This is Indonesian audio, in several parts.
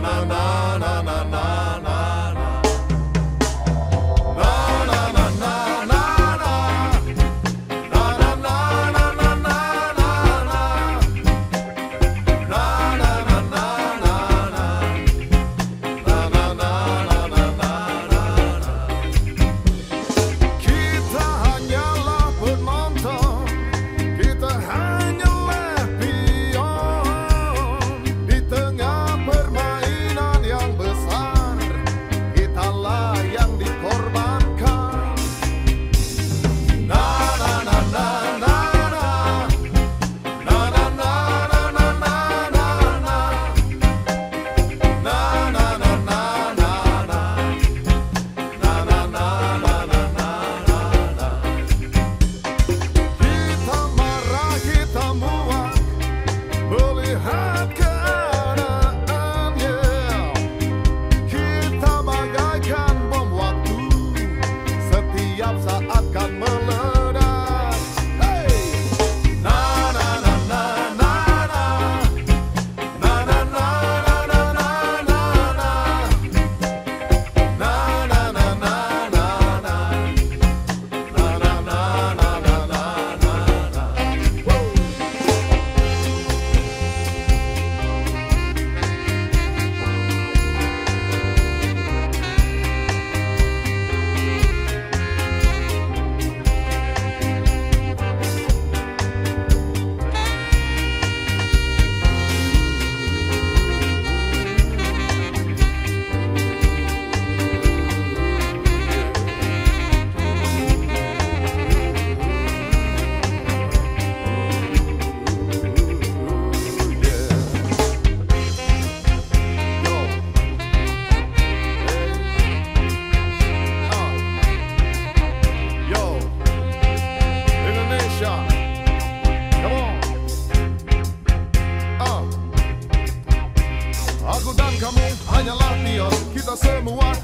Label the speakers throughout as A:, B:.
A: na na na.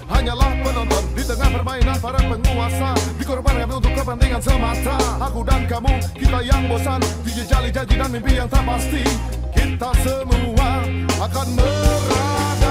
A: Hanyalah penonton. Di tengah permainan para penguasa Dikorbankan untuk kepentingan semata. Aku dan kamu, kita yang bosan. Dijejali janji dan mimpi yang tak pasti Kita semua akan merada